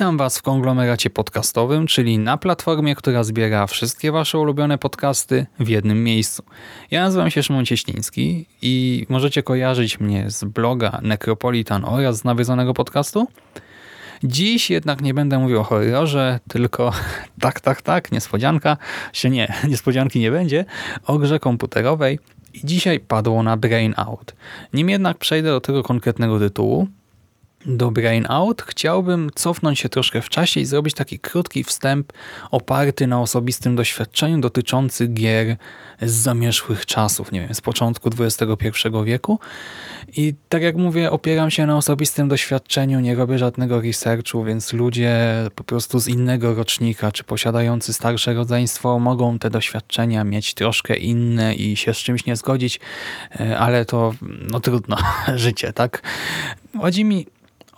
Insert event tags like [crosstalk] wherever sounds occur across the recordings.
Witam Was w konglomeracie podcastowym, czyli na platformie, która zbiera wszystkie Wasze ulubione podcasty w jednym miejscu. Ja nazywam się Szymon Cieśliński i możecie kojarzyć mnie z bloga Necropolitan oraz z nawiedzonego podcastu. Dziś jednak nie będę mówił o horrorze, tylko [laughs] tak, tak, tak, niespodzianka, się nie, [laughs] niespodzianki nie będzie, o grze komputerowej. I dzisiaj padło na Brain Out. Nim jednak przejdę do tego konkretnego tytułu, do Brain Out, chciałbym cofnąć się troszkę w czasie i zrobić taki krótki wstęp oparty na osobistym doświadczeniu dotyczący gier z zamierzchłych czasów, nie wiem, z początku XXI wieku. I tak jak mówię, opieram się na osobistym doświadczeniu, nie robię żadnego researchu, więc ludzie po prostu z innego rocznika, czy posiadający starsze rodzeństwo mogą te doświadczenia mieć troszkę inne i się z czymś nie zgodzić, e, ale to no trudno, [laughs] życie, tak? Chodzi mi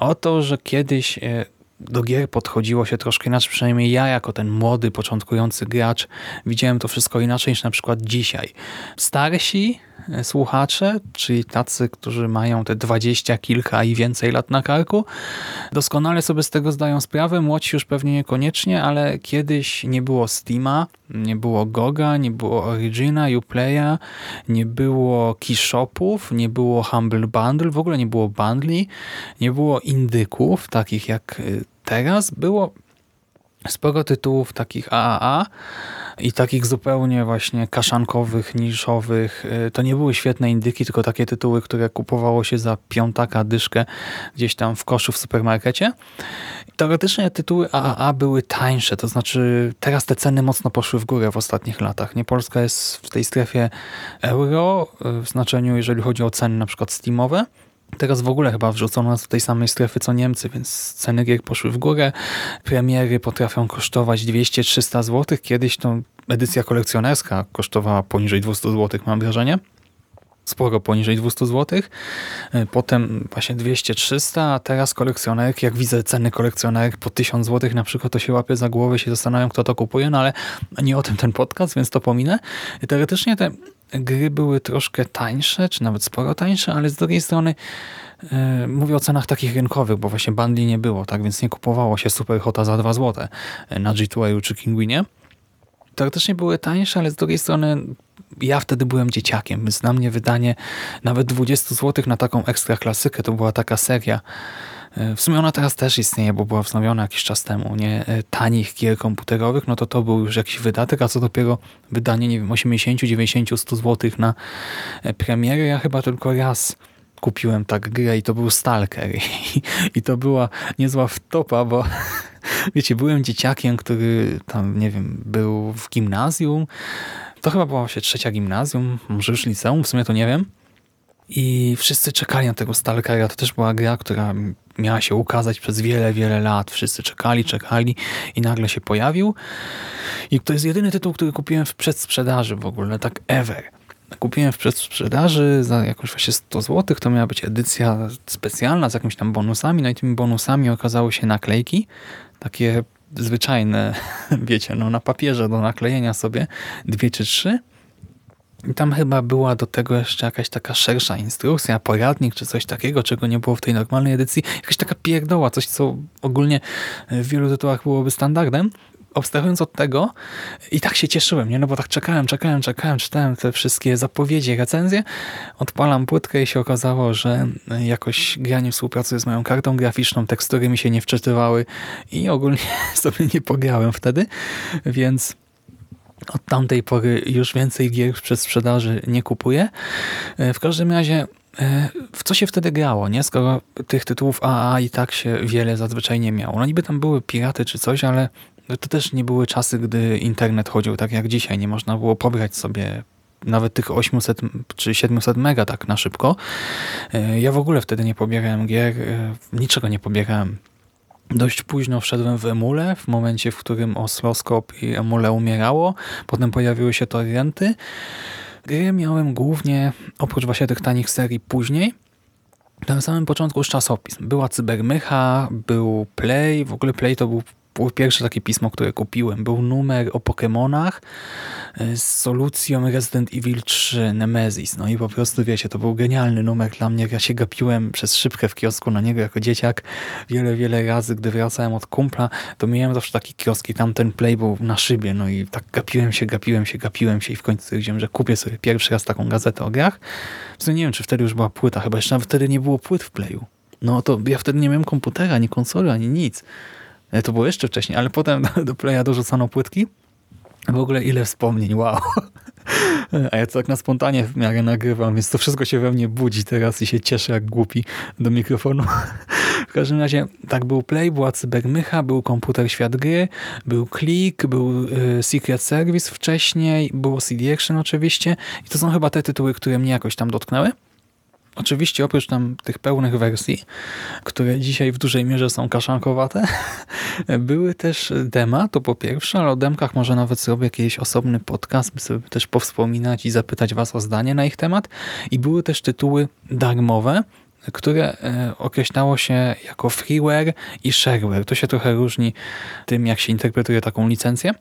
o to, że kiedyś e, do gier podchodziło się troszkę inaczej, przynajmniej ja jako ten młody, początkujący gracz widziałem to wszystko inaczej niż na przykład dzisiaj. Starsi e, słuchacze, czyli tacy, którzy mają te dwadzieścia kilka i więcej lat na karku, doskonale sobie z tego zdają sprawę, młodsi już pewnie niekoniecznie, ale kiedyś nie było Steama, nie było Goga, nie było Origina, Uplaya, nie było keyshopów, nie było Humble Bundle, w ogóle nie było bundli, nie było indyków, takich jak y, teraz. Było sporo tytułów takich AAA i takich zupełnie właśnie kaszankowych, niszowych. Y, To nie były świetne indyki, tylko takie tytuły, które kupowało się za piątaka dyszkę gdzieś tam w koszu w supermarkecie. Teoretycznie tytuły AAA były tańsze, to znaczy teraz te ceny mocno poszły w górę w ostatnich latach. Nie Polska jest w tej strefie euro, y, w znaczeniu jeżeli chodzi o ceny na przykład steamowe. Teraz w ogóle chyba wrzucono nas do tej samej strefy co Niemcy, więc ceny gier poszły w górę. Premiery potrafią kosztować 200-300 zł. Kiedyś to edycja kolekcjonerska kosztowała poniżej 200 zł, mam wrażenie. Sporo poniżej 200 zł. Potem właśnie 200-300, a teraz kolekcjonerki, jak widzę ceny kolekcjonerek po 1000 zł na przykład, to się łapię za głowę, się zastanawiam, kto to kupuje, no ale nie o tym ten podcast, więc to pominę. Teoretycznie te gry były troszkę tańsze, czy nawet sporo tańsze, ale z drugiej strony e, mówię o cenach takich rynkowych, bo właśnie bundli nie było, tak więc nie kupowało się Super Hota za 2 zł na G2A czy Kinguinie. Teoretycznie były tańsze, ale z drugiej strony ja wtedy byłem dzieciakiem, więc na mnie wydanie nawet 20 zł na taką ekstra klasykę, to była taka seria. E, W sumie ona teraz też istnieje, bo była wznowiona jakiś czas temu, nie? E, Tanich gier komputerowych, no to to był już jakiś wydatek, a co dopiero wydanie, nie wiem, 80, 90, 100 zł na e, premierę. Ja chyba tylko raz kupiłem tak grę i to był Stalker. [laughs] I, i to była niezła wtopa, bo [laughs] wiecie, byłem dzieciakiem, który tam, nie wiem, był w gimnazjum. To chyba była się trzecia gimnazjum, może już liceum, w sumie to nie wiem. I wszyscy czekali na tego Stalkera. To też była gra, która miała się ukazać przez wiele, wiele lat. Wszyscy czekali, czekali i nagle się pojawił. I to jest jedyny tytuł, który kupiłem w przedsprzedaży w ogóle, tak ever. Kupiłem w przedsprzedaży za jakoś właśnie 100 zł. To miała być edycja specjalna z jakimiś tam bonusami. No i tymi bonusami okazały się naklejki. Takie zwyczajne, [laughs] wiecie, no na papierze do naklejenia sobie. Dwie czy trzy. I tam chyba była do tego jeszcze jakaś taka szersza instrukcja, poradnik czy coś takiego, czego nie było w tej normalnej edycji. Jakaś taka pierdoła, coś co ogólnie w wielu tytułach byłoby standardem. Abstrahując od tego i tak się cieszyłem, nie? no bo tak czekałem, czekałem, czekałem, czytałem te wszystkie zapowiedzi, recenzje, odpalam płytkę i się okazało, że jakoś gra nie współpracuje z moją kartą graficzną, tekstury mi się nie wczytywały i ogólnie [laughs] sobie nie pograłem wtedy, więc od tamtej pory już więcej gier przez sprzedaży nie kupuję. E, w każdym razie e, w co się wtedy grało, nie? Skoro tych tytułów AA i tak się wiele zazwyczaj nie miało. No niby tam były piraty czy coś, ale to też nie były czasy, gdy internet chodził tak jak dzisiaj. Nie można było pobrać sobie nawet tych 800 czy 700 mega tak na szybko. E, ja w ogóle wtedy nie pobierałem gier, niczego nie pobierałem. Dość późno wszedłem w Emule, w momencie, w którym Osloskop i Emule umierało. Potem pojawiły się torrenty. Gry miałem głównie, oprócz właśnie tych tanich serii później, na samym początku już czasopism. Była Cybermycha, był Play, w ogóle Play to był pierwsze takie pismo, które kupiłem. Był numer o Pokémonach e, z solucją Resident Evil 3 Nemesis. No i po prostu wiecie, to był genialny numer dla mnie. Ja się gapiłem przez szybkę w kiosku na niego jako dzieciak. Wiele, wiele razy, gdy wracałem od kumpla, to miałem zawsze taki kiosk i tam ten play był na szybie. No i tak gapiłem się, gapiłem się, gapiłem się i w końcu stwierdziłem, że kupię sobie pierwszy raz taką gazetę o grach. W nie wiem, czy wtedy już była płyta. Chyba jeszcze wtedy nie było płyt w playu. No to ja wtedy nie miałem komputera, ani konsoli, ani nic. E, to było jeszcze wcześniej, ale potem [laughs] do, playa dorzucano płytki. W ogóle ile wspomnień, wow. [laughs] A ja to tak na spontanie w miarę nagrywam, więc to wszystko się we mnie budzi teraz i się cieszę jak głupi do mikrofonu. [laughs] W każdym razie tak był Play, była Cybermycha, był komputer Świat Gry, był Click, był y, Secret Service wcześniej, było CD Action oczywiście i to są chyba te tytuły, które mnie jakoś tam dotknęły. Oczywiście oprócz tam tych pełnych wersji, które dzisiaj w dużej mierze są kaszankowate, [laughs] były też dema, to po pierwsze, ale o demkach może nawet zrobię jakiś osobny podcast, by sobie też powspominać i zapytać was o zdanie na ich temat. I były też tytuły darmowe, które e, określało się jako freeware i shareware. To się trochę różni tym, jak się interpretuje taką licencję.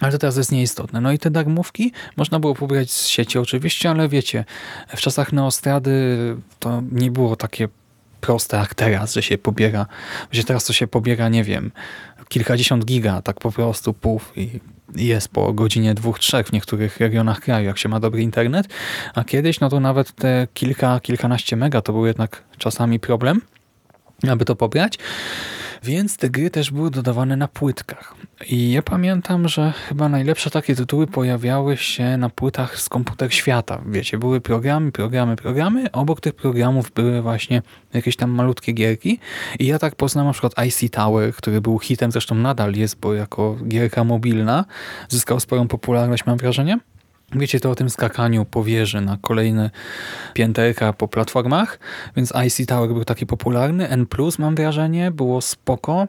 Ale to teraz jest nieistotne. No i te darmówki można było pobrać z sieci oczywiście, ale wiecie, w czasach Neostrady to nie było takie proste jak teraz, że się pobiera, że teraz to się pobiera, nie wiem, kilkadziesiąt giga, tak po prostu puf i jest po godzinie dwóch, trzech w niektórych regionach kraju, jak się ma dobry internet, a kiedyś no to nawet te kilka, kilkanaście mega to był jednak czasami problem, aby to pobrać. Więc te gry też były dodawane na płytkach. I ja pamiętam, że chyba najlepsze takie tytuły pojawiały się na płytach z komputer świata. Wiecie, były programy, programy, programy. Obok tych programów były właśnie jakieś tam malutkie gierki. I ja tak poznałem na przykład IC Tower, który był hitem, zresztą nadal jest, bo jako gierka mobilna zyskał sporą popularność, mam wrażenie. Wiecie to o tym skakaniu po wieży na kolejne pięterka po platformach, więc IC Tower był taki popularny. N+, mam wrażenie, było spoko.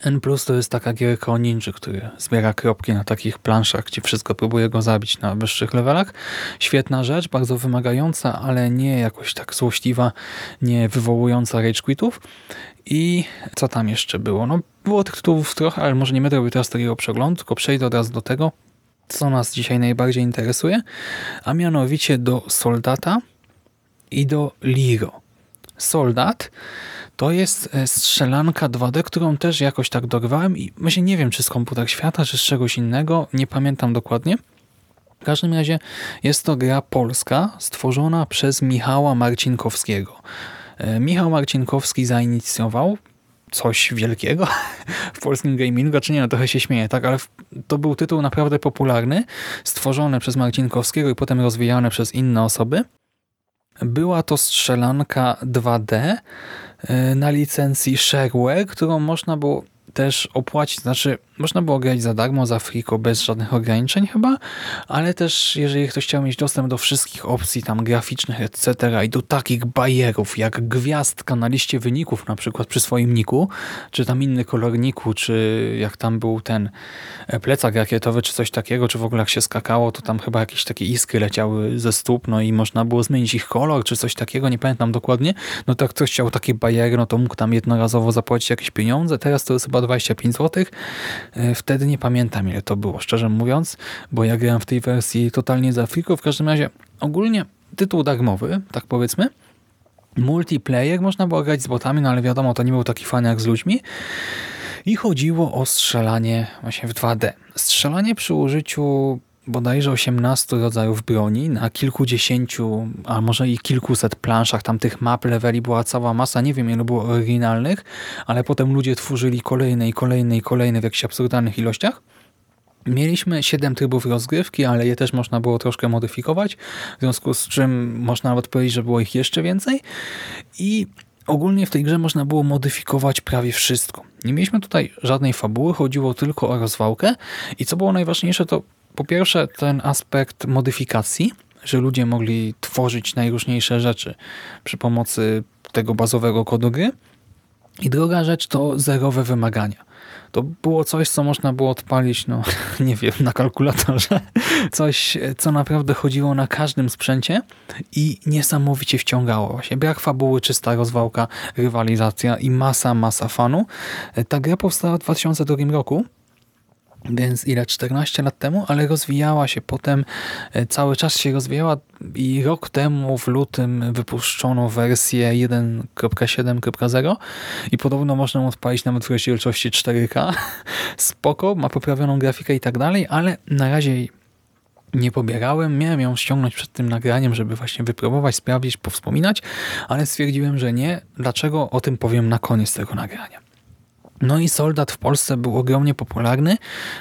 N+, to jest taka gierka o ninja, który zbiera kropki na takich planszach, gdzie wszystko próbuje go zabić na wyższych levelach. Świetna rzecz, bardzo wymagająca, ale nie jakoś tak złośliwa, nie wywołująca rage quitów. I co tam jeszcze było? No, było tych tytułów trochę, ale może nie będę robił teraz takiego przeglądu, tylko przejdę od razu do tego, co nas dzisiaj najbardziej interesuje, a mianowicie do Soldata i do Liro. Soldat to jest e, strzelanka 2D, którą też jakoś tak dorwałem i myślę, nie wiem czy z komputer świata, czy z czegoś innego, nie pamiętam dokładnie. W każdym razie jest to gra polska stworzona przez Michała Marcinkowskiego. E, Michał Marcinkowski zainicjował coś wielkiego w polskim gamingu, czy nie, no trochę się śmieję, tak, ale to był tytuł naprawdę popularny, stworzony przez Marcinkowskiego i potem rozwijany przez inne osoby. Była to strzelanka 2D e, na licencji shareware, którą można było też opłacić, znaczy można było grać za darmo, za friko, bez żadnych ograniczeń chyba, ale też jeżeli ktoś chciał mieć dostęp do wszystkich opcji tam graficznych, etc. i do takich bajerów jak gwiazdka na liście wyników na przykład przy swoim niku, czy tam inny kolor niku, czy jak tam był ten e, plecak rakietowy, czy coś takiego, czy w ogóle jak się skakało, to tam chyba jakieś takie iskry leciały ze stóp, no i można było zmienić ich kolor, czy coś takiego, nie pamiętam dokładnie, no to jak ktoś chciał takie bajery, no to mógł tam jednorazowo zapłacić jakieś pieniądze, teraz to jest chyba 25 zł, Wtedy nie pamiętam ile to było, szczerze mówiąc, bo ja grałem w tej wersji totalnie za friku. W każdym razie ogólnie tytuł darmowy, tak powiedzmy. Multiplayer można było grać z botami, no ale wiadomo, to nie był taki fan jak z ludźmi. I chodziło o strzelanie właśnie w 2D. Strzelanie przy użyciu bodajże 18 rodzajów broni na kilkudziesięciu, a może i kilkuset planszach. Tam tych map, leveli była cała masa. Nie wiem ile było oryginalnych, ale potem ludzie tworzyli kolejne i kolejne i kolejne w jakichś absurdalnych ilościach. Mieliśmy 7 trybów rozgrywki, ale je też można było troszkę modyfikować, w związku z czym można nawet powiedzieć, że było ich jeszcze więcej. I ogólnie w tej grze można było modyfikować prawie wszystko. Nie mieliśmy tutaj żadnej fabuły, chodziło tylko o rozwałkę i co było najważniejsze to po pierwsze ten aspekt modyfikacji, że ludzie mogli tworzyć najróżniejsze rzeczy przy pomocy tego bazowego kodu gry. I druga rzecz to zerowe wymagania. To było coś, co można było odpalić, no [laughs] nie wiem, na kalkulatorze. Coś, co naprawdę chodziło na każdym sprzęcie i niesamowicie wciągało. Właśnie brak fabuły, czysta rozwałka, rywalizacja i masa, masa fanu. Ta gra powstała w 2002 roku więc ile? 14 lat temu, ale rozwijała się potem, e, cały czas się rozwijała i rok temu w lutym wypuszczono wersję 1.7.0 i podobno można ją odpalić nawet w rozdzielczości 4K. [laughs] Spoko, ma poprawioną grafikę i tak dalej, ale na razie nie pobierałem. Miałem ją ściągnąć przed tym nagraniem, żeby właśnie wypróbować, sprawdzić, powspominać, ale stwierdziłem, że nie. Dlaczego? O tym powiem na koniec tego nagrania. No i Soldat w Polsce był ogromnie popularny,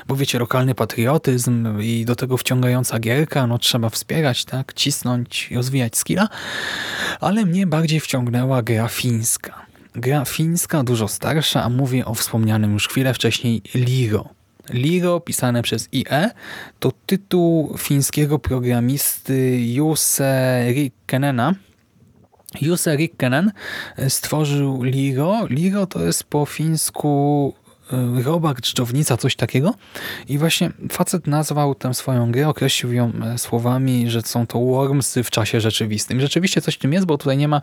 bo wiecie, lokalny patriotyzm i do tego wciągająca gierka, no trzeba wspierać, tak, cisnąć, rozwijać skilla, ale mnie bardziej wciągnęła gra fińska. Gra fińska, dużo starsza, a mówię o wspomnianym już chwilę wcześniej Liro. Liro, pisane przez IE, to tytuł fińskiego programisty Juse Rikkenena, Jussi Rikkenen stworzył Liro. Liro to jest po fińsku robak, dżdżownica, coś takiego. I właśnie facet nazwał tę swoją grę, określił ją e, słowami, że są to wormsy w czasie rzeczywistym. Rzeczywiście coś w tym jest, bo tutaj nie ma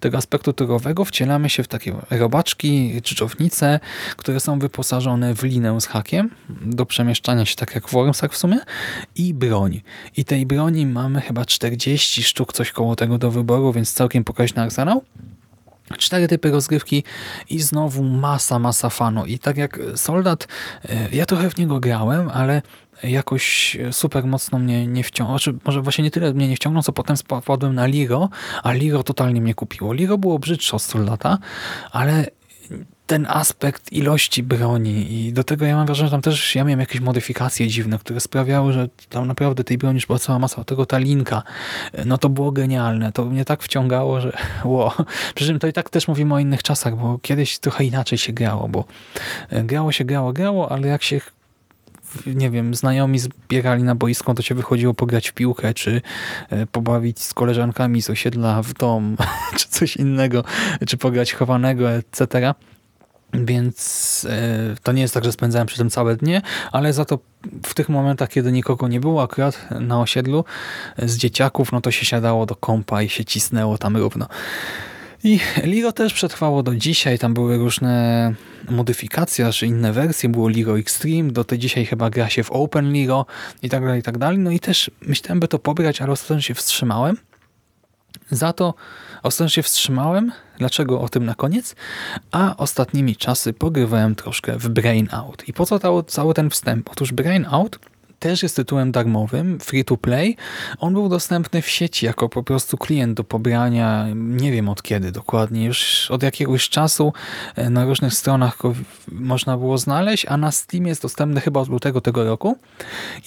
tego aspektu turowego. Wcielamy się w takie robaczki, dżdżownice, które są wyposażone w linę z hakiem do przemieszczania się, tak jak w wormsach w sumie, i broń. I tej broni mamy chyba 40 sztuk, coś koło tego do wyboru, więc całkiem pokaźny arsenał. Cztery typy rozgrywki i znowu masa, masa fanu. I tak jak Soldat, e, ja trochę w niego grałem, ale jakoś super mocno mnie nie wciągnął. Znaczy, może właśnie nie tyle mnie nie wciągnął, co potem spadłem na Liro, a Liro totalnie mnie kupiło. Liro było brzydsze od Soldata, ale ten aspekt ilości broni i do tego ja mam wrażenie, że tam też ja miałem jakieś modyfikacje dziwne, które sprawiały, że tam naprawdę tej broni już była cała masa. Tego ta linka, no to było genialne. To mnie tak wciągało, że [laughs] ło. Przy czym to i tak też mówimy o innych czasach, bo kiedyś trochę inaczej się grało, bo grało się, grało, grało, ale jak się nie wiem, znajomi zbierali na boisko, to się wychodziło pograć w piłkę, czy e, pobawić z koleżankami z osiedla w dom, [laughs] czy coś innego, czy pograć chowanego, etc. Więc e, to nie jest tak, że spędzałem przy tym całe dnie, ale za to w tych momentach, kiedy nikogo nie było akurat na osiedlu z dzieciaków, no to się siadało do kąpa i się cisnęło tam równo. I Liro też przetrwało do dzisiaj, tam były różne modyfikacje, aż inne wersje, było Liro Extreme, do tej dzisiaj chyba gra się w Open Liro i tak dalej, i tak dalej. No i też myślałem, by to pobrać, ale ostatecznie się wstrzymałem. Za to ostatecznie się wstrzymałem. Dlaczego o tym na koniec? A ostatnimi czasy pogrywałem troszkę w Brain Out. I po co cały ten wstęp? Otóż Brain Out też jest tytułem darmowym, free to play. On był dostępny w sieci jako po prostu klient do pobrania, nie wiem od kiedy dokładnie, już od jakiegoś czasu e, na różnych stronach go można było znaleźć, a na Steam jest dostępny chyba od lutego tego roku.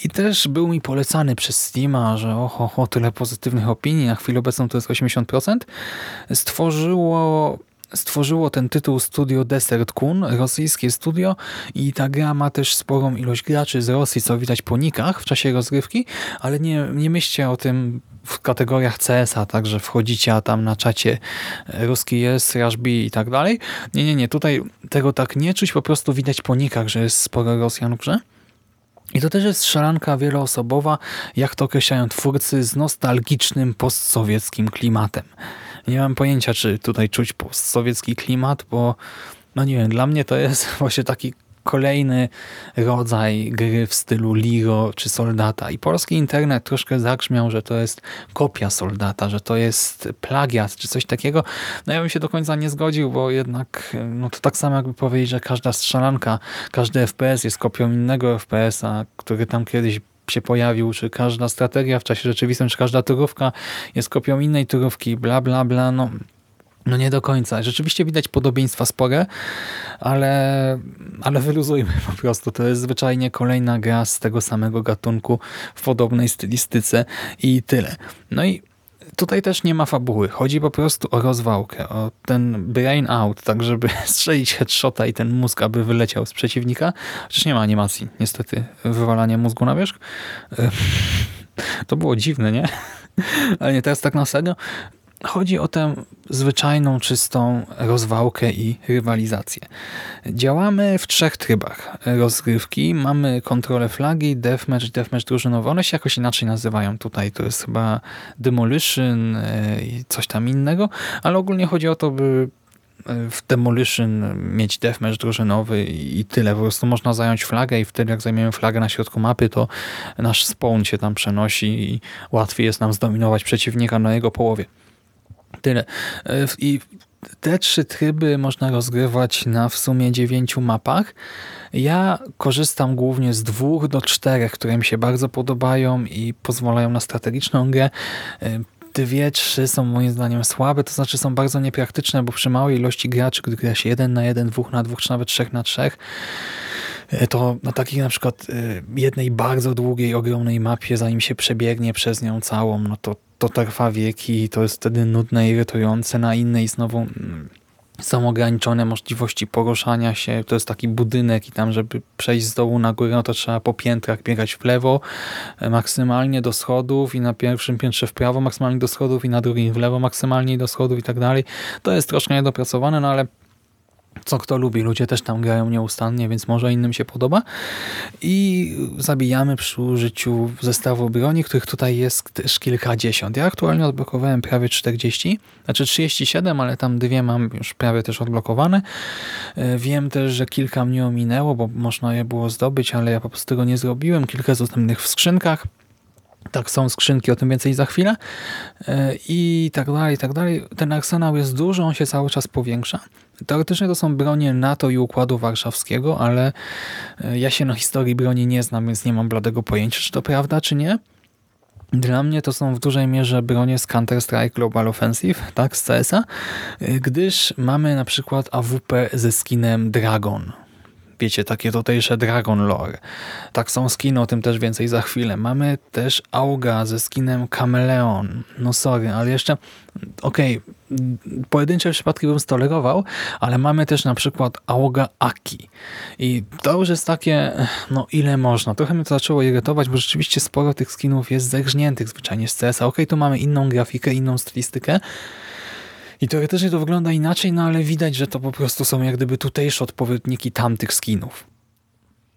I też był mi polecany przez Steama, że oho, o, tyle pozytywnych opinii, na chwilę obecną to jest 80%. Stworzyło stworzyło ten tytuł studio Desert Kun, rosyjskie studio i ta gra ma też sporą ilość graczy z Rosji, co widać po nikach w czasie rozgrywki, ale nie, nie myślcie o tym w kategoriach CS-a, także wchodzicie, a tam na czacie ruski jest, Rush i tak dalej. Nie, nie, nie, tutaj tego tak nie czuć, po prostu widać po nikach, że jest sporo Rosjan w grze. I to też jest strzelanka wieloosobowa, jak to określają twórcy, z nostalgicznym postsowieckim klimatem. Nie mam pojęcia, czy tutaj czuć postsowiecki klimat, bo no nie wiem, dla mnie to jest [laughs] właśnie taki kolejny rodzaj gry w stylu Liro czy Soldata. I polski internet troszkę zagrzmiał, że to jest kopia Soldata, że to jest plagiat czy coś takiego. No ja bym się do końca nie zgodził, bo jednak no to tak samo jakby powiedzieć, że każda strzelanka, każdy FPS jest kopią innego FPS-a, który tam kiedyś się pojawił, czy każda strategia w czasie rzeczywistym, czy każda turówka jest kopią innej turówki, bla, bla, bla. No, no nie do końca. Rzeczywiście widać podobieństwa spore, ale, ale wyluzujmy po prostu. To jest zwyczajnie kolejna gra z tego samego gatunku w podobnej stylistyce i tyle. No i tutaj też nie ma fabuły. Chodzi po prostu o rozwałkę, o ten brain out, tak żeby [laughs] strzelić headshota i ten mózg, aby wyleciał z przeciwnika. Chociaż nie ma animacji, niestety, wywalania mózgu na wierzch. [laughs] To było dziwne, nie? [laughs] Ale nie, teraz tak na serio. Chodzi o tę zwyczajną, czystą rozwałkę i rywalizację. Działamy w trzech trybach rozgrywki. Mamy kontrolę flagi, deathmatch, deathmatch drużynowy. One się jakoś inaczej nazywają tutaj. To jest chyba demolition e, i coś tam innego, ale ogólnie chodzi o to, by e, w Demolition mieć deathmatch drużynowy i tyle. Po prostu można zająć flagę i wtedy jak zajmiemy flagę na środku mapy, to nasz spawn się tam przenosi i łatwiej jest nam zdominować przeciwnika na jego połowie. Tyle. E, I te trzy tryby można rozgrywać na w sumie dziewięciu mapach. Ja korzystam głównie z dwóch do czterech, które mi się bardzo podobają i pozwalają na strategiczną grę. E, dwie, trzy są moim zdaniem słabe, to znaczy są bardzo niepraktyczne, bo przy małej ilości graczy, gdy gra się jeden na jeden, dwóch na dwóch, czy nawet trzech na trzech, to na takiej na przykład jednej bardzo długiej, ogromnej mapie, zanim się przebiegnie przez nią całą, no to to trwa wieki i to jest wtedy nudne, irytujące. Na innej znowu mm, są ograniczone możliwości poruszania się. To jest taki budynek i tam, żeby przejść z dołu na górę, no to trzeba po piętrach biegać w lewo, e, maksymalnie do schodów i na pierwszym piętrze w prawo, maksymalnie do schodów i na drugim w lewo, maksymalnie do schodów i tak dalej. To jest troszkę niedopracowane, no ale co kto lubi. Ludzie też tam grają nieustannie, więc może innym się podoba. I zabijamy przy użyciu zestawu broni, których tutaj jest też kilkadziesiąt. Ja aktualnie odblokowałem prawie 40, znaczy 37, ale tam dwie mam już prawie też odblokowane. E, wiem też, że kilka mnie ominęło, bo można je było zdobyć, ale ja po prostu tego nie zrobiłem. Kilka zostanych w skrzynkach. Tak, są skrzynki, o tym więcej za chwilę. E, I tak dalej, i tak dalej. Ten arsenał jest duży, on się cały czas powiększa. Teoretycznie to są bronie NATO i Układu Warszawskiego, ale e, ja się na historii broni nie znam, więc nie mam bladego pojęcia, czy to prawda, czy nie. Dla mnie to są w dużej mierze bronie z Counter-Strike Global Offensive, tak, z CS-a, e, gdyż mamy na przykład AWP ze skinem Dragon wiecie, takie tutejsze Dragon Lore. Tak są skiny, o tym też więcej za chwilę. Mamy też Auga ze skinem Kameleon. No sorry, ale jeszcze okej, okay, pojedyncze przypadki bym stolerował, ale mamy też na przykład Auga Aki. I to już jest takie, no ile można. Trochę mnie to zaczęło irytować, bo rzeczywiście sporo tych skinów jest zerżniętych zwyczajnie z CS-a. Okej, okay, tu mamy inną grafikę, inną stylistykę, i teoretycznie to wygląda inaczej, no ale widać, że to po prostu są jak gdyby tutejsze odpowiedniki tamtych skinów.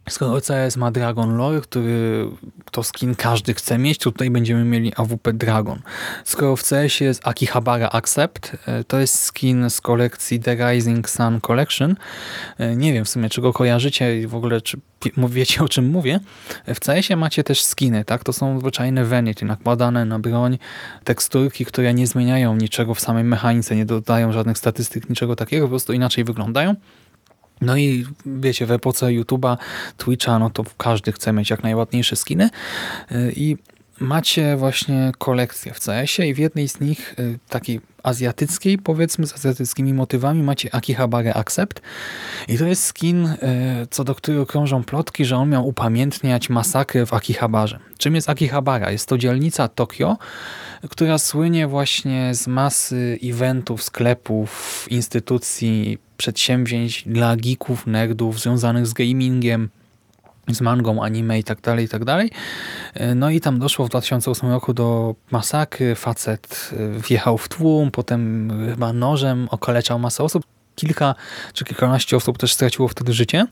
Skoro CS ma Dragon Lore, który to skin każdy chce mieć, to tutaj będziemy mieli AWP Dragon. Skoro w CS jest Akihabara Accept, e, to jest skin z kolekcji The Rising Sun Collection. E, nie wiem w sumie, czy go kojarzycie i w ogóle czy wiecie o czym mówię. W CS-ie macie też skiny, tak? To są zwyczajne vanity, nakładane na broń, teksturki, które nie zmieniają niczego w samej mechanice, nie dodają żadnych statystyk, niczego takiego, po prostu inaczej wyglądają. No i wiecie, w epoce YouTube'a, Twitcha, no to każdy chce mieć jak najładniejsze skiny y, i macie właśnie kolekcję w CS-ie i w jednej z nich, y, takiej azjatyckiej, powiedzmy, z azjatyckimi motywami, macie Akihabara Accept i to jest skin, y, co do którego krążą plotki, że on miał upamiętniać masakrę w Akihabarze. Czym jest Akihabara? Jest to dzielnica Tokio, która słynie właśnie z masy eventów, sklepów, instytucji, przedsięwzięć dla geeków, nerdów związanych z gamingiem, z mangą, anime i tak dalej, i tak dalej. No i tam doszło w 2008 roku do masakry. Facet e, wjechał w tłum, potem chyba nożem okaleczał masę osób. Kilka czy kilkanaście osób też straciło wtedy życie.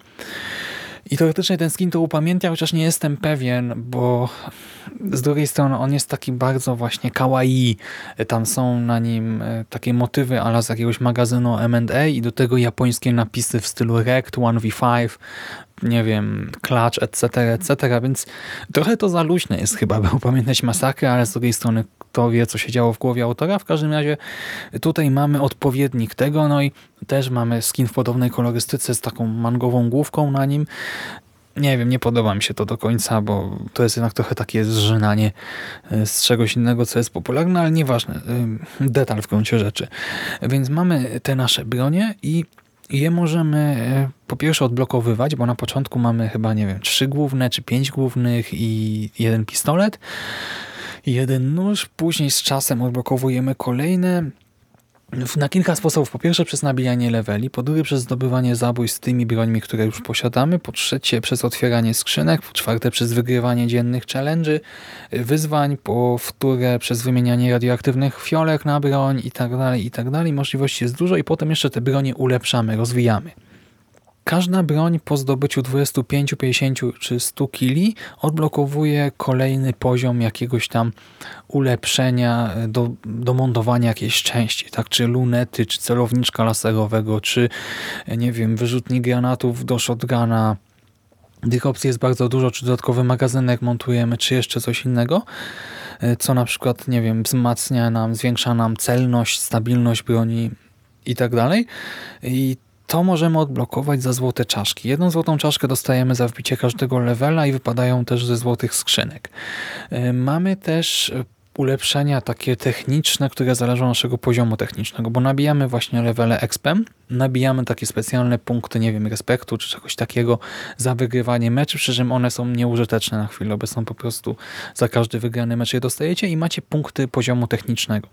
I teoretycznie ten skin to upamiętnia, chociaż nie jestem pewien, bo z drugiej strony on jest taki bardzo właśnie kawaii. Tam są na nim e, takie motywy ala z jakiegoś magazynu M&A i do tego japońskie napisy w stylu Rect 1v5, nie wiem, Clutch, etc., etc., więc trochę to za luźne jest chyba, by upamiętniać masakrę, ale z drugiej strony kto wie, co się działo w głowie autora. W każdym razie tutaj mamy odpowiednik tego, no i też mamy skin w podobnej kolorystyce z taką mangową główką na nim. Nie wiem, nie podoba mi się to do końca, bo to jest jednak trochę takie zżynanie e, z czegoś innego, co jest popularne, ale nieważne. E, detal w gruncie rzeczy. Więc mamy te nasze bronie i je możemy e, po pierwsze odblokowywać, bo na początku mamy chyba, nie wiem, trzy główne czy pięć głównych i jeden pistolet jeden nóż, później z czasem odblokowujemy kolejne na kilka sposobów. Po pierwsze przez nabijanie leveli, po drugie przez zdobywanie zabójstw z tymi brońmi, które już posiadamy, po trzecie przez otwieranie skrzynek, po czwarte przez wygrywanie dziennych challenge'y, wyzwań, po wtóre przez wymienianie radioaktywnych fiolek na broń i tak dalej, i tak dalej. Możliwości jest dużo i potem jeszcze te bronie ulepszamy, rozwijamy. Każda broń po zdobyciu 25, 50 czy 100 kili odblokowuje kolejny poziom jakiegoś tam ulepszenia do, do montowania jakiejś części, tak? czy lunety, czy celowniczka laserowego, czy nie wiem, wyrzutnik granatów do shotguna. Tych opcji jest bardzo dużo, czy dodatkowy magazynek montujemy, czy jeszcze coś innego, co na przykład, nie wiem, wzmacnia nam, zwiększa nam celność, stabilność broni i tak dalej. I to możemy odblokować za złote czaszki. Jedną złotą czaszkę dostajemy za wbicie każdego levela i wypadają też ze złotych skrzynek. E, mamy też ulepszenia takie techniczne, które zależą od naszego poziomu technicznego, bo nabijamy właśnie levele expem, nabijamy takie specjalne punkty, nie wiem, respektu czy czegoś takiego za wygrywanie meczy, przy czym one są nieużyteczne na chwilę obecną, po prostu za każdy wygrany mecz je dostajecie i macie punkty poziomu technicznego.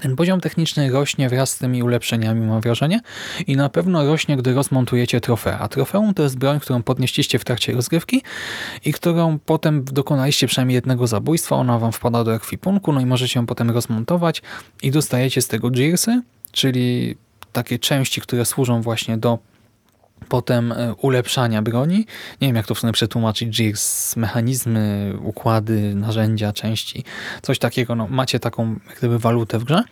Ten poziom techniczny rośnie wraz z tymi ulepszeniami, mam wrażenie, i na pewno rośnie, gdy rozmontujecie trofea. Trofeum to jest broń, którą podnieśliście w trakcie rozgrywki i którą potem dokonaliście przynajmniej jednego zabójstwa, ona wam wpada do ekwipunku, no i możecie ją potem rozmontować i dostajecie z tego gearsy, czyli takie części, które służą właśnie do potem e, ulepszania broni. Nie wiem, jak to w sumie przetłumaczyć. Jigs, mechanizmy, układy, narzędzia, części, coś takiego. No, macie taką jak gdyby walutę w grze.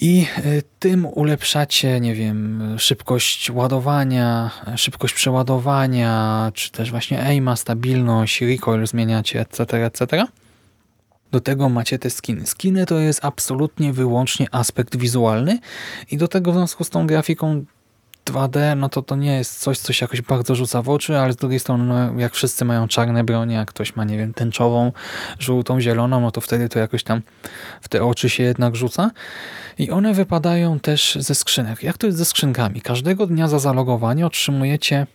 I e, tym ulepszacie, nie wiem, szybkość ładowania, szybkość przeładowania, czy też właśnie aima, stabilność, recoil zmieniacie, etc., etc. Do tego macie te skiny. Skiny to jest absolutnie wyłącznie aspekt wizualny i do tego w związku z tą grafiką 2D, no to to nie jest coś, co się jakoś bardzo rzuca w oczy, ale z drugiej strony, no, jak wszyscy mają czarne bronie, jak ktoś ma, nie wiem, tęczową, żółtą, zieloną, no to wtedy to jakoś tam w te oczy się jednak rzuca. I one wypadają też ze skrzynek. Jak to jest ze skrzynkami? Każdego dnia za zalogowanie otrzymujecie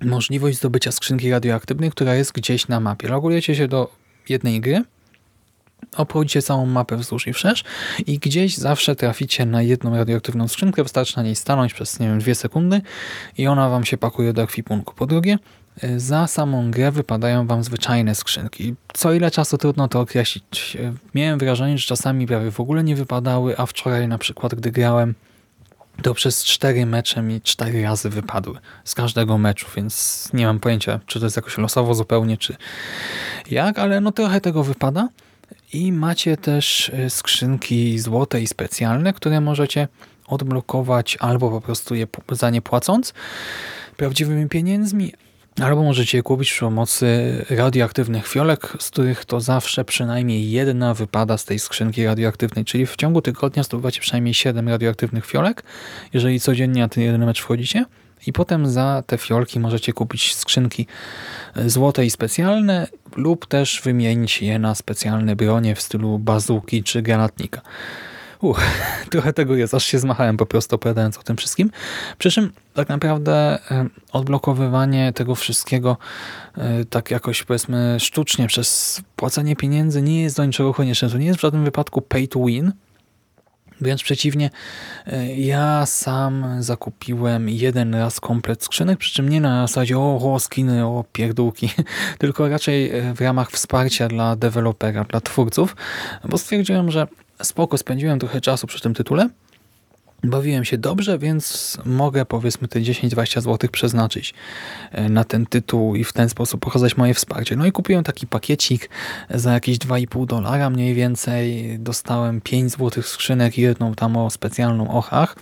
możliwość zdobycia skrzynki radioaktywnej, która jest gdzieś na mapie. Logujecie się do jednej gry, obchodzicie całą mapę wzdłuż i wszerz i gdzieś zawsze traficie na jedną radioaktywną skrzynkę, wystarczy na niej stanąć przez, nie wiem, dwie sekundy i ona wam się pakuje do ekwipunku. Po drugie, y, za samą grę wypadają wam zwyczajne skrzynki. Co ile czasu trudno to określić. Y, miałem wrażenie, że czasami prawie w ogóle nie wypadały, a wczoraj na przykład, gdy grałem, to przez cztery mecze mi cztery razy wypadły z każdego meczu, więc nie mam pojęcia, czy to jest jakoś losowo zupełnie, czy jak, ale no trochę tego wypada. I macie też e, skrzynki złote i specjalne, które możecie odblokować albo po prostu je za nie płacąc prawdziwymi pieniędzmi, albo możecie je kupić przy pomocy radioaktywnych fiolek, z których to zawsze przynajmniej jedna wypada z tej skrzynki radioaktywnej, czyli w ciągu tygodnia zdobywacie przynajmniej 7 radioaktywnych fiolek, jeżeli codziennie na ten jeden mecz wchodzicie i potem za te fiolki możecie kupić skrzynki e, złote i specjalne lub też wymienić je na specjalne bronie w stylu bazuki czy granatnika. Uch, [laughs] trochę tego jest, aż się zmachałem po prostu opowiadając o tym wszystkim. Przy czym tak naprawdę e, odblokowywanie tego wszystkiego e, tak jakoś powiedzmy sztucznie przez płacenie pieniędzy nie jest do niczego konieczne. To nie jest w żadnym wypadku pay to win, Wręcz przeciwnie, e, ja sam zakupiłem jeden raz komplet skrzynek, przy czym nie na zasadzie o, o skiny, o pierdółki, [laughs] tylko raczej e, w ramach wsparcia dla dewelopera, dla twórców, bo stwierdziłem, że spoko, spędziłem trochę czasu przy tym tytule bawiłem się dobrze, więc mogę powiedzmy te 10-20 zł przeznaczyć e, na ten tytuł i w ten sposób pokazać moje wsparcie. No i kupiłem taki pakiecik za jakieś 2,5 dolara mniej więcej. Dostałem 5 złotych skrzynek i jedną tam o specjalną ochach.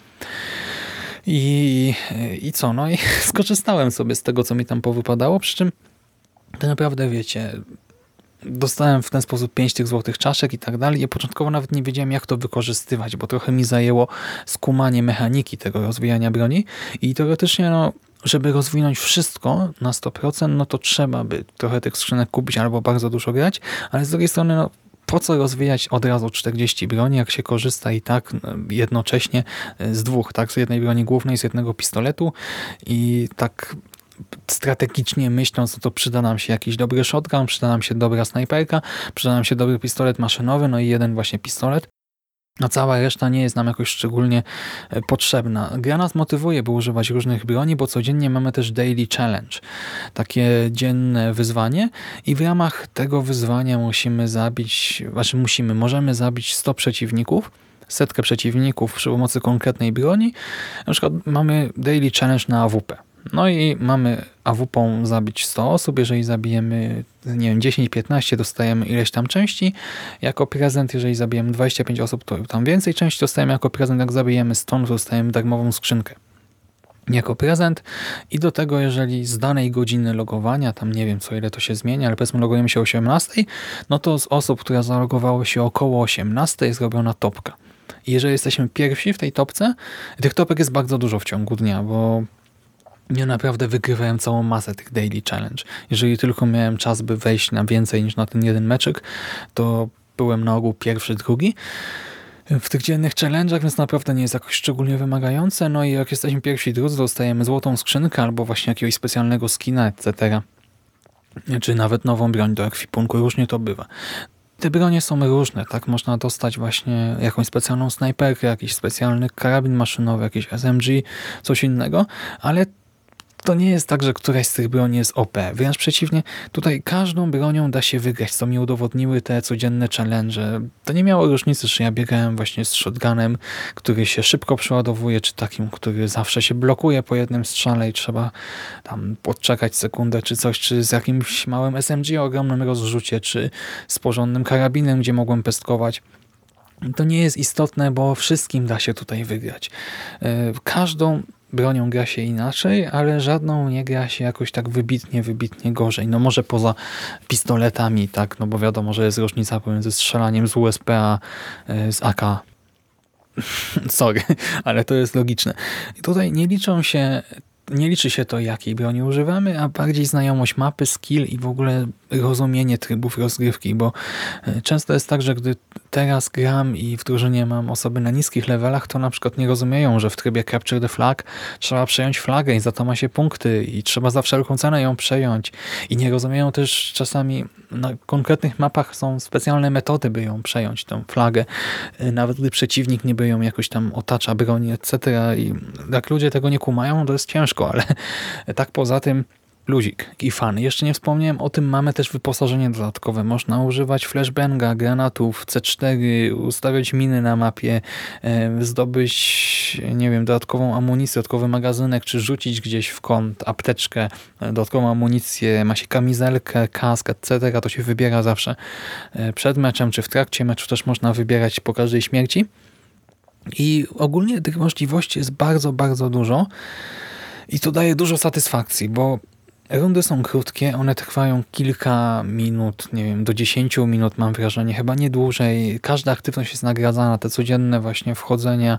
I, I co? No i [laughs] skorzystałem sobie z tego, co mi tam powypadało, przy czym to naprawdę wiecie, dostałem w ten sposób pięć tych złotych czaszek i tak dalej. Ja początkowo nawet nie wiedziałem, jak to wykorzystywać, bo trochę mi zajęło skumanie mechaniki tego rozwijania broni. I teoretycznie no, żeby rozwinąć wszystko na 100%, no to trzeba by trochę tych skrzynek kupić albo bardzo dużo grać, ale z drugiej strony no, po co rozwijać od razu 40 broni, jak się korzysta i tak no, jednocześnie z dwóch, tak, z jednej broni głównej, z jednego pistoletu. I tak strategicznie myśląc, no to przyda nam się jakiś dobry shotgun, przyda nam się dobra snajperka, przyda nam się dobry pistolet maszynowy, no i jeden właśnie pistolet. A cała reszta nie jest nam jakoś szczególnie e, potrzebna. Gra nas motywuje, by używać różnych broni, bo codziennie mamy też daily challenge, takie dzienne wyzwanie i w ramach tego wyzwania musimy zabić, znaczy musimy, możemy zabić 100 przeciwników, setkę przeciwników przy pomocy konkretnej broni. Na przykład mamy daily challenge na AWP. No i mamy AWP zabić 100 osób. Jeżeli zabijemy nie wiem, 10-15, dostajemy ileś tam części jako prezent. Jeżeli zabijemy 25 osób, to tam więcej części dostajemy jako prezent. Jak zabijemy 100, to dostajemy darmową skrzynkę jako prezent i do tego, jeżeli z danej godziny logowania, tam nie wiem co ile to się zmienia, ale powiedzmy logujemy się o 18, no to z osób, które zalogowały się około 18 jest robiona topka. I jeżeli jesteśmy pierwsi w tej topce, tych topek jest bardzo dużo w ciągu dnia, bo ja naprawdę wygrywałem całą masę tych daily challenge. Jeżeli tylko miałem czas, by wejść na więcej niż na ten jeden meczek, to byłem na ogół pierwszy, drugi w tych dziennych challenge'ach, więc naprawdę nie jest jakoś szczególnie wymagające. No i jak jesteśmy pierwsi drudzy, dostajemy złotą skrzynkę albo właśnie jakiegoś specjalnego skina, etc. Czy nawet nową broń do ekwipunku, różnie to bywa. Te bronie są różne, tak? Można dostać właśnie jakąś specjalną snajperkę, jakiś specjalny karabin maszynowy, jakiś SMG, coś innego, ale to nie jest tak, że któraś z tych broni jest OP. Wręcz przeciwnie, tutaj każdą bronią da się wygrać, co mi udowodniły te codzienne challenge. To nie miało różnicy, czy ja biegałem właśnie z shotgunem, który się szybko przeładowuje, czy takim, który zawsze się blokuje po jednym strzale i trzeba tam podczekać sekundę, czy coś, czy z jakimś małym SMG o ogromnym rozrzucie, czy z porządnym karabinem, gdzie mogłem pestkować. To nie jest istotne, bo wszystkim da się tutaj wygrać. E, każdą bronią gra się inaczej, ale żadną nie gra się jakoś tak wybitnie, wybitnie gorzej. No może poza pistoletami, tak, no bo wiadomo, że jest różnica pomiędzy strzelaniem z USP a e, z AK. [laughs] Sorry, ale to jest logiczne. Tutaj nie liczą się nie liczy się to, jakiej broni używamy, a bardziej znajomość mapy, skill i w ogóle rozumienie trybów rozgrywki, bo e, często jest tak, że gdy teraz gram i w drużynie mam osoby na niskich levelach, to na przykład nie rozumieją, że w trybie Capture the Flag trzeba przejąć flagę i za to ma się punkty i trzeba za wszelką cenę ją przejąć. I nie rozumieją też czasami na konkretnych mapach są specjalne metody, by ją przejąć, tą flagę, e, nawet gdy przeciwnik niby ją jakoś tam otacza broni, etc. I jak ludzie tego nie kumają, to jest ciężko, ale [laughs] tak poza tym luzik i fan. Jeszcze nie wspomniałem o tym, mamy też wyposażenie dodatkowe. Można używać flashbanga, granatów, C4, ustawiać miny na mapie, zdobyć, nie wiem, dodatkową amunicję, dodatkowy magazynek, czy rzucić gdzieś w kąt apteczkę, e, dodatkową amunicję, ma się kamizelkę, kask, etc. To się wybiera zawsze e, przed meczem, czy w trakcie meczu też można wybierać po każdej śmierci. I ogólnie tych możliwości jest bardzo, bardzo dużo. I to daje dużo satysfakcji, bo Rundy są krótkie, one trwają kilka minut, nie wiem, do 10 minut mam wrażenie, chyba nie dłużej. Każda aktywność jest nagradzana, te codzienne właśnie wchodzenia,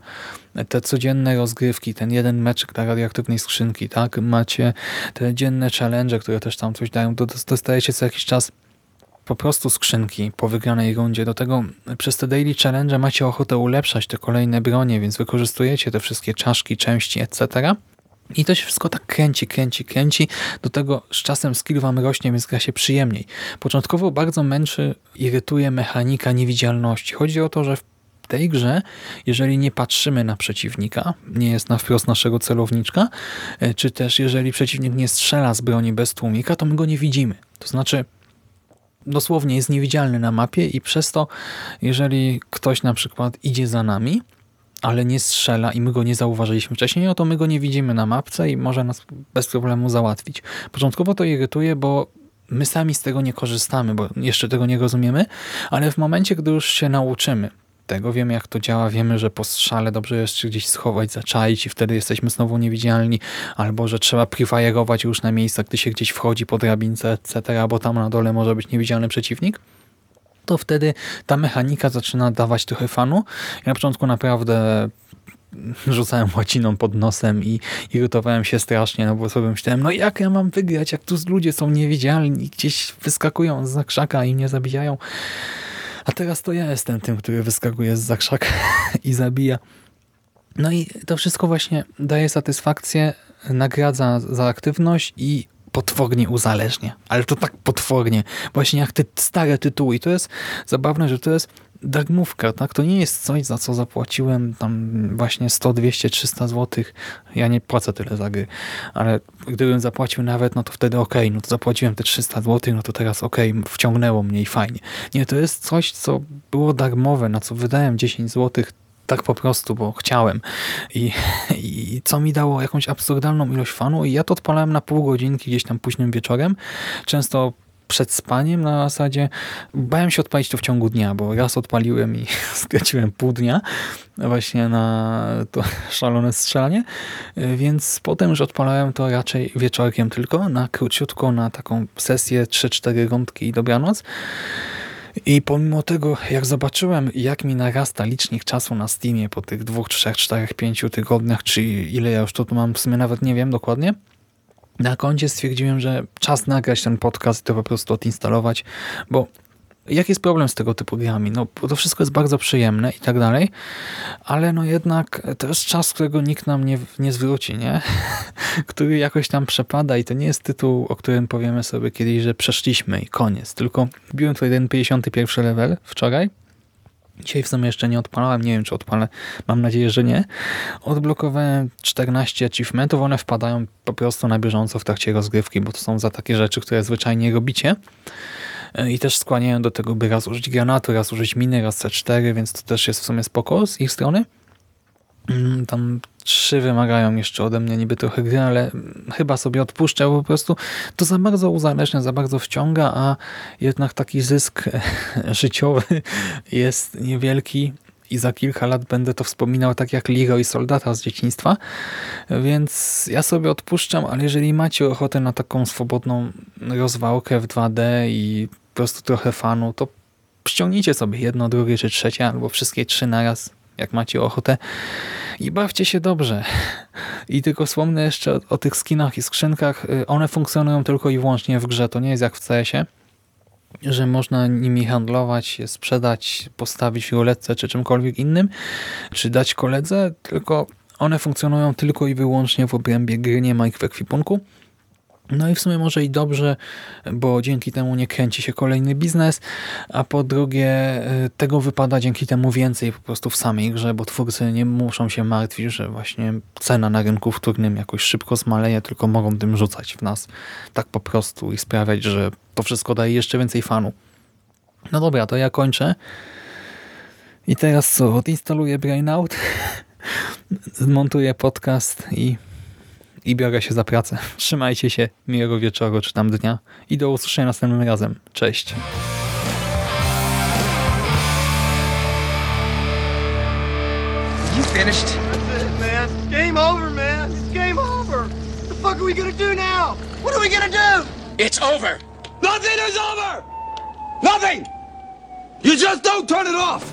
te codzienne rozgrywki, ten jeden meczek dla radioaktywnej skrzynki, tak? Macie te dzienne challenge, które też tam coś dają, dostajecie co jakiś czas po prostu skrzynki po wygranej rundzie. Do tego przez te daily challenge macie ochotę ulepszać te kolejne bronie, więc wykorzystujecie te wszystkie czaszki, części, etc. I to się wszystko tak kręci, kręci, kręci. Do tego z czasem skill wam rośnie, więc gra się przyjemniej. Początkowo bardzo męczy, irytuje mechanika niewidzialności. Chodzi o to, że w tej grze, jeżeli nie patrzymy na przeciwnika, nie jest na wprost naszego celowniczka, e, czy też jeżeli przeciwnik nie strzela z broni bez tłumika, to my go nie widzimy. To znaczy dosłownie jest niewidzialny na mapie i przez to, jeżeli ktoś na przykład idzie za nami, ale nie strzela i my go nie zauważyliśmy wcześniej, no to my go nie widzimy na mapce i może nas bez problemu załatwić. Początkowo to irytuje, bo my sami z tego nie korzystamy, bo jeszcze tego nie rozumiemy, ale w momencie, gdy już się nauczymy tego, wiemy jak to działa, wiemy, że po strzale dobrze jest się gdzieś schować, zaczaić i wtedy jesteśmy znowu niewidzialni, albo że trzeba prefire'ować już na miejsca, gdy się gdzieś wchodzi po drabince, etc., bo tam na dole może być niewidzialny przeciwnik, to wtedy ta mechanika zaczyna dawać trochę fanu. Ja na początku naprawdę rzucałem łaciną pod nosem i irytowałem się strasznie, no bo sobie myślałem, no jak ja mam wygrać, jak tu ludzie są niewidzialni, gdzieś wyskakują z krzaka i mnie zabijają. A teraz to ja jestem tym, który wyskakuje z krzaka [laughs] i zabija. No i to wszystko właśnie daje satysfakcję, nagradza za aktywność i potwornie uzależnia. Ale to tak potwornie. Właśnie jak te stare tytuły. I to jest zabawne, że to jest darmówka, tak? To nie jest coś, za co zapłaciłem tam właśnie 100, 200, 300 zł. Ja nie płacę tyle za gry, ale gdybym zapłacił nawet, no to wtedy okej, okay, no to zapłaciłem te 300 zł, no to teraz okej, okay, wciągnęło mnie i fajnie. Nie, to jest coś, co było darmowe, na co wydałem 10 zł, tak po prostu, bo chciałem. I, [laughs] I co mi dało jakąś absurdalną ilość fanu i ja to odpalałem na pół godzinki gdzieś tam późnym wieczorem. Często przed spaniem na zasadzie bałem się odpalić to w ciągu dnia, bo raz odpaliłem i [laughs] straciłem pół dnia właśnie na to [laughs] szalone strzelanie, więc potem już odpalałem to raczej wieczorkiem tylko, na króciutko, na taką sesję 3-4 rądki i dobranoc. I pomimo tego, jak zobaczyłem, jak mi narasta licznik czasu na Steamie po tych dwóch, trzech, czterech, pięciu tygodniach, czy ile ja już tu mam, w sumie nawet nie wiem dokładnie, na koncie stwierdziłem, że czas nagrać ten podcast i to po prostu odinstalować, bo jaki jest problem z tego typu grami? No, to wszystko jest bardzo przyjemne i tak dalej, ale no jednak to jest czas, którego nikt nam nie, nie zwróci, nie? [laughs] który jakoś tam przepada i to nie jest tytuł, o którym powiemy sobie kiedyś, że przeszliśmy i koniec. Tylko biłem tutaj ten 51 level wczoraj Dzisiaj w sumie jeszcze nie odpalałem, nie wiem czy odpalę, mam nadzieję, że nie. Odblokowałem 14 achievementów, one wpadają po prostu na bieżąco w trakcie rozgrywki, bo to są za takie rzeczy, które zwyczajnie robicie. I też skłaniają do tego, by raz użyć granatu, raz użyć miny, raz C4, więc to też jest w sumie spoko z ich strony. Mm, tam trzy wymagają jeszcze ode mnie niby trochę gry, ale chyba sobie odpuszczę, po prostu to za bardzo uzależnia, za bardzo wciąga, a jednak taki zysk [laughs] życiowy jest niewielki i za kilka lat będę to wspominał tak jak Leroy Soldata z dzieciństwa, więc ja sobie odpuszczam, ale jeżeli macie ochotę na taką swobodną rozwałkę w 2D i prostu trochę fanu, to ściągnijcie sobie jedno, drugie czy trzecie, albo wszystkie trzy naraz, jak macie ochotę i bawcie się dobrze. I tylko wspomnę jeszcze o, o tych skinach i skrzynkach. Y, one funkcjonują tylko i wyłącznie w grze. To nie jest jak w CS-ie, że można nimi handlować, sprzedać, postawić w ruletce czy czymkolwiek innym, czy dać koledze, tylko one funkcjonują tylko i wyłącznie w obrębie gry, nie ma ich w ekwipunku. No i w sumie może i dobrze, bo dzięki temu nie kręci się kolejny biznes, a po drugie y, tego wypada dzięki temu więcej po prostu w samej grze, bo twórcy nie muszą się martwić, że właśnie cena na rynku wtórnym jakoś szybko zmaleje, tylko mogą tym rzucać w nas tak po prostu i sprawiać, że to wszystko daje jeszcze więcej fanu. No dobra, to ja kończę. I teraz co? Odinstaluję Brainout, [laughs] zmontuję podcast i i biorę się za pracę. Trzymajcie się, miłego wieczoru czy tam dnia i do usłyszenia następnym razem. Cześć! You finished? That's it, man. Game over, man. It's game over. What the fuck are we gonna do now? What are we gonna do? It's over. Nothing is over! Nothing! You just don't turn it off!